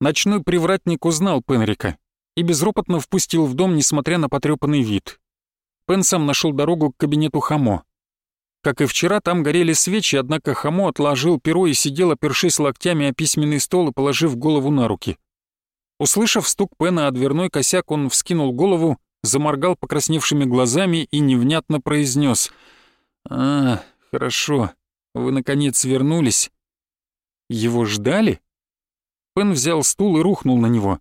Ночной привратник узнал Пенрика и безропотно впустил в дом, несмотря на потрепанный вид. Пен сам нашел дорогу к кабинету Хамо. Как и вчера, там горели свечи, однако Хамо отложил перо и сидел, опершись локтями о письменный стол и положив голову на руки. Услышав стук Пена о дверной косяк, он вскинул голову, заморгал покрасневшими глазами и невнятно произнес: «А, хорошо, вы наконец вернулись». Его ждали? Пен взял стул и рухнул на него.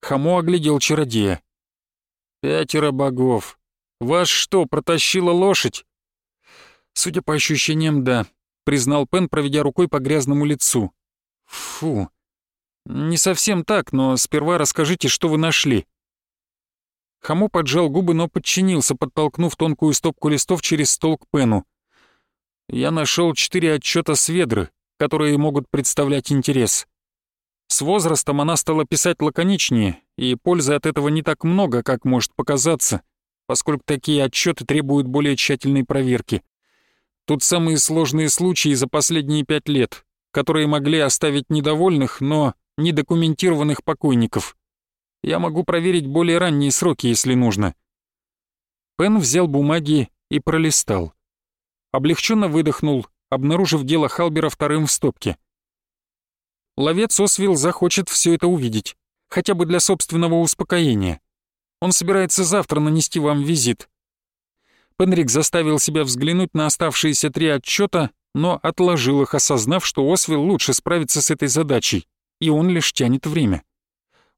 Хамо оглядел чародея. «Пятеро богов. Вас что, протащила лошадь?» «Судя по ощущениям, да», — признал Пен, проведя рукой по грязному лицу. «Фу. Не совсем так, но сперва расскажите, что вы нашли». Хамо поджал губы, но подчинился, подтолкнув тонкую стопку листов через стол к Пену. «Я нашел четыре отчета с ведры, которые могут представлять интерес. С возрастом она стала писать лаконичнее, и пользы от этого не так много, как может показаться, поскольку такие отчеты требуют более тщательной проверки. Тут самые сложные случаи за последние пять лет, которые могли оставить недовольных, но недокументированных покойников. Я могу проверить более ранние сроки, если нужно. Пен взял бумаги и пролистал. Облегченно выдохнул, обнаружив дело Халбера вторым в стопке — Ловец Освилл захочет все это увидеть, хотя бы для собственного успокоения. Он собирается завтра нанести вам визит. Пенрик заставил себя взглянуть на оставшиеся три отчета, но отложил их, осознав, что Освилл лучше справится с этой задачей, и он лишь тянет время.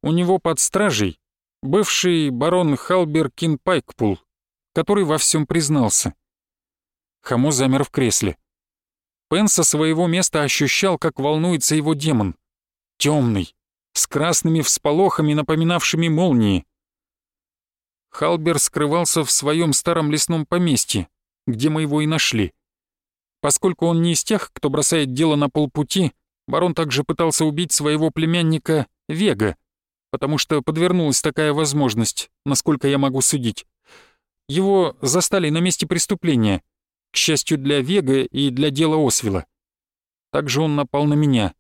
У него под стражей бывший барон Халбер Кинпайкпул, который во всем признался. Хамо замер в кресле. Пен со своего места ощущал, как волнуется его демон. Темный, с красными всполохами, напоминавшими молнии. Халбер скрывался в своем старом лесном поместье, где мы его и нашли. Поскольку он не из тех, кто бросает дело на полпути, барон также пытался убить своего племянника Вега, потому что подвернулась такая возможность, насколько я могу судить. Его застали на месте преступления, к счастью для Вега и для дела Освела. Также он напал на меня.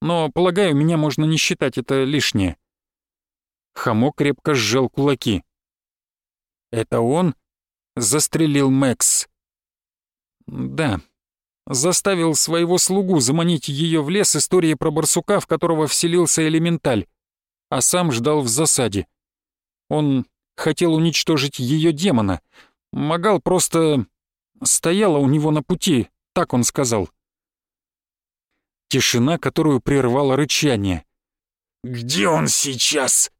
Но, полагаю, меня можно не считать это лишнее. Хамо крепко сжал кулаки. «Это он?» — застрелил Мэкс. «Да. Заставил своего слугу заманить ее в лес истории про барсука, в которого вселился элементаль, а сам ждал в засаде. Он хотел уничтожить ее демона. Магал просто стояла у него на пути, так он сказал. Тишина, которую прервало рычание. «Где он сейчас?»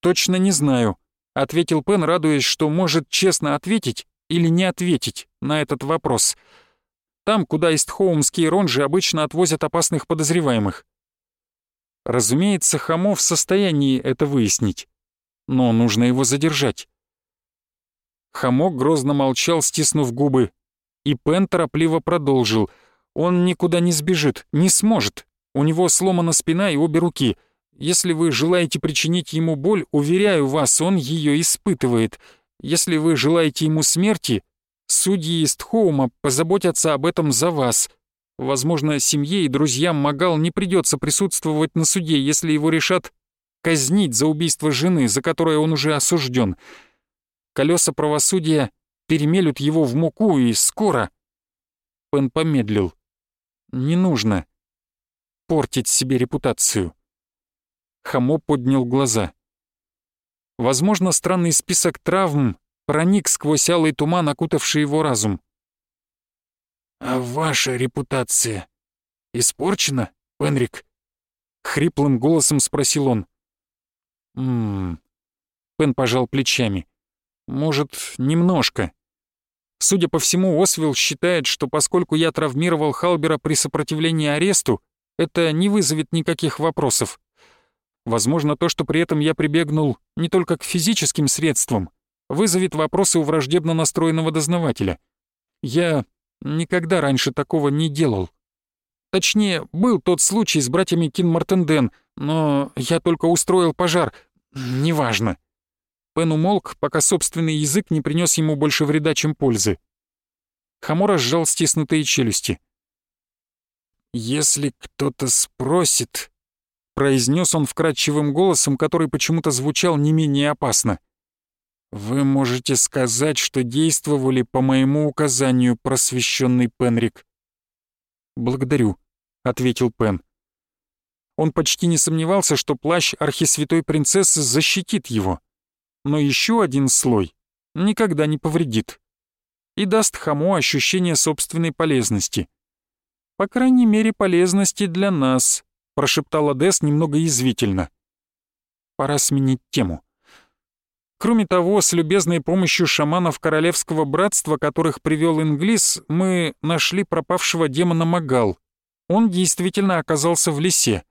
«Точно не знаю», — ответил Пен, радуясь, что может честно ответить или не ответить на этот вопрос. Там, куда истхоумские ронжи обычно отвозят опасных подозреваемых. Разумеется, Хамо в состоянии это выяснить, но нужно его задержать. Хамок грозно молчал, стиснув губы. И Пен торопливо продолжил. «Он никуда не сбежит, не сможет. У него сломана спина и обе руки. Если вы желаете причинить ему боль, уверяю вас, он ее испытывает. Если вы желаете ему смерти, судьи из Тхоума позаботятся об этом за вас. Возможно, семье и друзьям Магал не придется присутствовать на суде, если его решат казнить за убийство жены, за которое он уже осужден. Колеса правосудия перемелют его в муку, и скоро...» Пен помедлил. «Не нужно портить себе репутацию». Хамо поднял глаза. Возможно, странный список травм проник сквозь алый туман, окутавший его разум. «А ваша репутация испорчена, Пенрик?» — хриплым голосом спросил он. «Ммм...» Пен пожал плечами. Может, немножко. Судя по всему, Освилл считает, что поскольку я травмировал Халбера при сопротивлении аресту, это не вызовет никаких вопросов. Возможно, то, что при этом я прибегнул не только к физическим средствам, вызовет вопросы у враждебно настроенного дознавателя. Я никогда раньше такого не делал. Точнее, был тот случай с братьями Кинмартенден, но я только устроил пожар. Неважно. Пен умолк, пока собственный язык не принес ему больше вреда, чем пользы. Хамора сжал стиснутые челюсти. «Если кто-то спросит, произнес он вкрадчивым голосом, который почему-то звучал не менее опасно. «Вы можете сказать, что действовали по моему указанию, просвещенный Пенрик». «Благодарю», — ответил Пен. Он почти не сомневался, что плащ архисвятой принцессы защитит его. Но еще один слой никогда не повредит и даст Хамо ощущение собственной полезности. «По крайней мере, полезности для нас», — прошептал Адес немного язвительно. «Пора сменить тему». Кроме того, с любезной помощью шаманов Королевского Братства, которых привел Инглис, мы нашли пропавшего демона Магал. Он действительно оказался в лесе.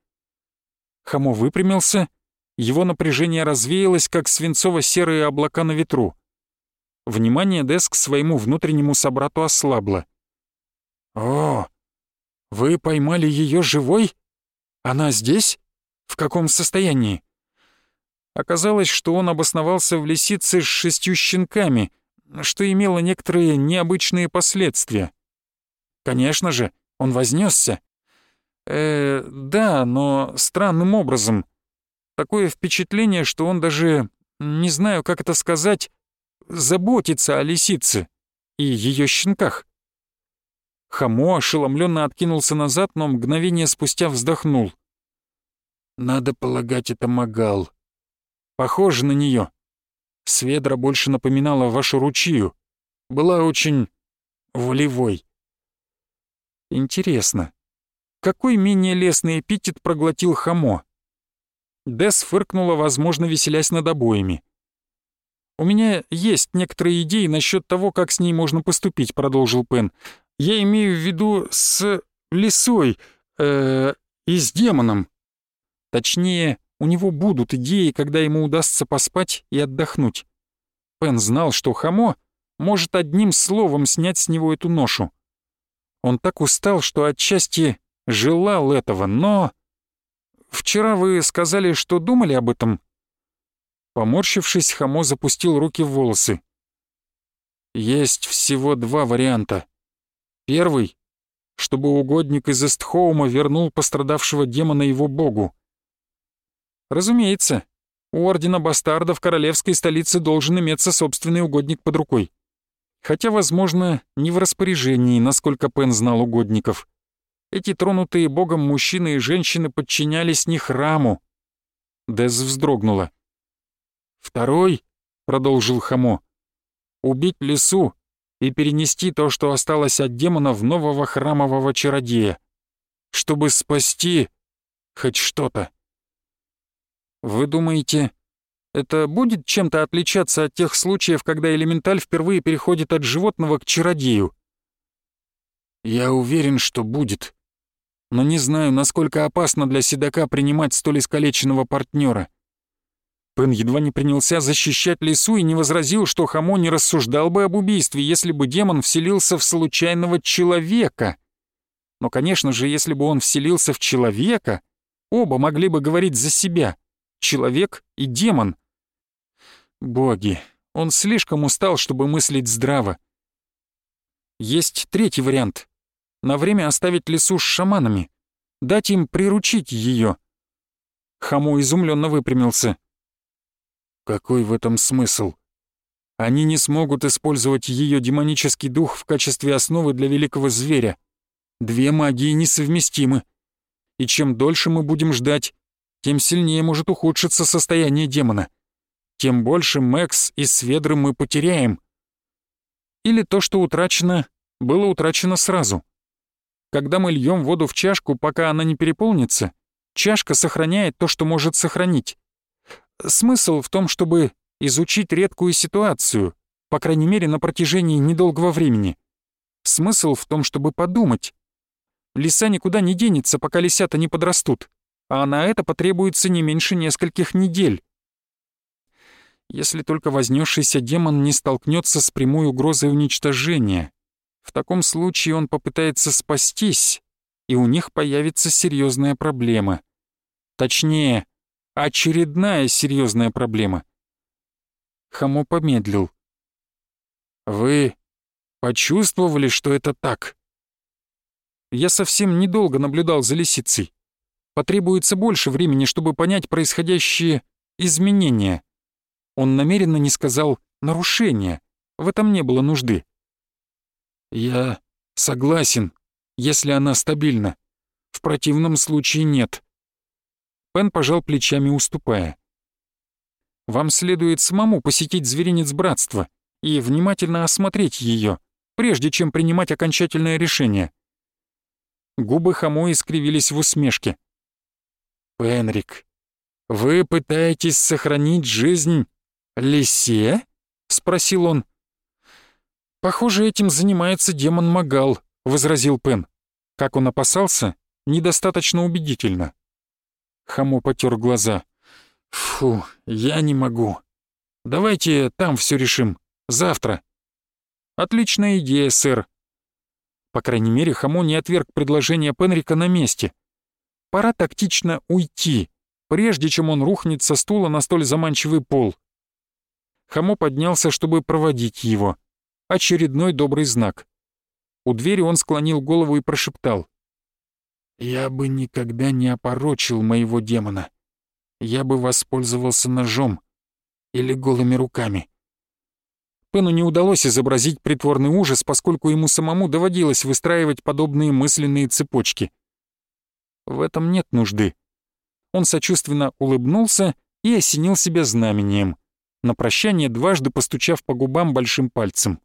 Хамо выпрямился, его напряжение развеялось, как свинцово-серые облака на ветру. Внимание Деск к своему внутреннему собрату ослабло. «О, вы поймали ее живой? Она здесь? В каком состоянии?» Оказалось, что он обосновался в лисице с шестью щенками, что имело некоторые необычные последствия. Конечно же, он вознесся. Э, да, но странным образом. Такое впечатление, что он даже, не знаю, как это сказать, заботится о лисице и ее щенках. Хамо ошеломленно откинулся назад, но мгновение спустя вздохнул. «Надо полагать, это Магал. Похоже на нее. Сведра больше напоминала вашу ручью. Была очень волевой. Интересно, какой менее лестный эпитет проглотил Хамо? Дес фыркнула, возможно, веселясь над обоями. «У меня есть некоторые идеи насчет того, как с ней можно поступить», — продолжил Пен. «Я имею в виду с лисой э, и с демоном. Точнее, у него будут идеи, когда ему удастся поспать и отдохнуть. Пен знал, что Хамо может одним словом снять с него эту ношу. Он так устал, что отчасти желал этого, но... Вчера вы сказали, что думали об этом?» Поморщившись, Хамо запустил руки в волосы. «Есть всего два варианта. Первый — чтобы угодник из Эстхоума вернул пострадавшего демона его богу. Разумеется, у Ордена Бастарда в королевской столице должен иметься собственный угодник под рукой. Хотя, возможно, не в распоряжении, насколько Пен знал угодников. Эти тронутые богом мужчины и женщины подчинялись не храму. Дез вздрогнула. «Второй», — продолжил Хамо, — «убить лесу и перенести то, что осталось от демона в нового храмового чародея, чтобы спасти хоть что-то». «Вы думаете, это будет чем-то отличаться от тех случаев, когда элементаль впервые переходит от животного к чародею?» «Я уверен, что будет. Но не знаю, насколько опасно для седока принимать столь искалеченного партнера. Пен едва не принялся защищать лесу и не возразил, что Хамо не рассуждал бы об убийстве, если бы демон вселился в случайного человека. Но, конечно же, если бы он вселился в человека, оба могли бы говорить за себя. Человек и демон. Боги, он слишком устал, чтобы мыслить здраво. Есть третий вариант. На время оставить лесу с шаманами. Дать им приручить ее. Хамо изумленно выпрямился. Какой в этом смысл? Они не смогут использовать ее демонический дух в качестве основы для великого зверя. Две магии несовместимы. И чем дольше мы будем ждать, тем сильнее может ухудшиться состояние демона. Тем больше Мэкс и Сведры мы потеряем. Или то, что утрачено, было утрачено сразу. Когда мы льем воду в чашку, пока она не переполнится, чашка сохраняет то, что может сохранить. Смысл в том, чтобы изучить редкую ситуацию, по крайней мере, на протяжении недолгого времени. Смысл в том, чтобы подумать. Лиса никуда не денется, пока лисята не подрастут, а на это потребуется не меньше нескольких недель. Если только вознесшийся демон не столкнется с прямой угрозой уничтожения. В таком случае он попытается спастись, и у них появится серьезная проблема. Точнее, очередная серьезная проблема. Хамо помедлил. «Вы почувствовали, что это так?» Я совсем недолго наблюдал за лисицей. потребуется больше времени, чтобы понять происходящие изменения. Он намеренно не сказал «нарушения», в этом не было нужды. «Я согласен, если она стабильна. В противном случае нет». Пен пожал плечами, уступая. «Вам следует самому посетить зверинец братства и внимательно осмотреть ее, прежде чем принимать окончательное решение». Губы Хамо искривились в усмешке. «Пенрик, вы пытаетесь сохранить жизнь лисе?» — спросил он. «Похоже, этим занимается демон Магал», — возразил Пен. Как он опасался, недостаточно убедительно. Хамо потер глаза. «Фу, я не могу. Давайте там все решим. Завтра». «Отличная идея, сэр». По крайней мере, Хамо не отверг предложение Пенрика на месте. Пора тактично уйти, прежде чем он рухнет со стула на столь заманчивый пол. Хамо поднялся, чтобы проводить его. Очередной добрый знак. У двери он склонил голову и прошептал. «Я бы никогда не опорочил моего демона. Я бы воспользовался ножом или голыми руками». Пену не удалось изобразить притворный ужас, поскольку ему самому доводилось выстраивать подобные мысленные цепочки. В этом нет нужды. Он сочувственно улыбнулся и осенил себя знамением, на прощание дважды постучав по губам большим пальцем.